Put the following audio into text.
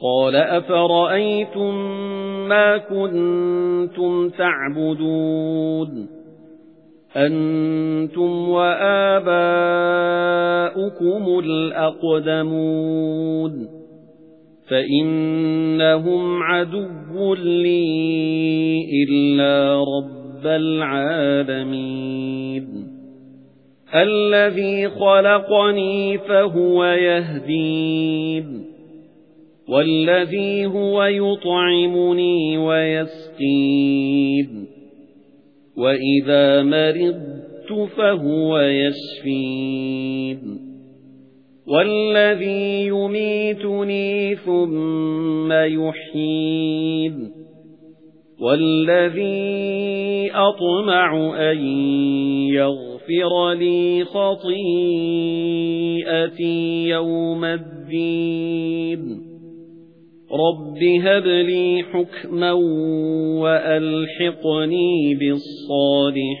قَالَ أَفَرَأَيْتُم مَّا كُنتُمْ تَعْبُدُونَ أَنتُمْ وَآبَاؤُكُمُ الْأَقْدَمُونَ فَإِنَّهُمْ عَدُوٌّ لِّي إِلَّا رَبَّ الْعَالَمِينَ الَّذِي خَلَقَنِي فَهُوَ يَهْدِينِ وَالَّذِي هُوَ يُطْعِمُنِي وَيَسْقِينِ. وَإِذَا مَرِضْتُ فَهُوَ يَشْفِينِ. وَالَّذِي يُمِيتُنِي ثُمَّ يُحْيِينِ. وَالَّذِي أَطْمَعُ أَن يَغْفِرَ لِي خَطِيئَتِي يَوْمَ الدِّينِ. رَبِّ هَبْ لِي حُكْمًا وَأَلْحِقْنِي بِالصَّالِحِينَ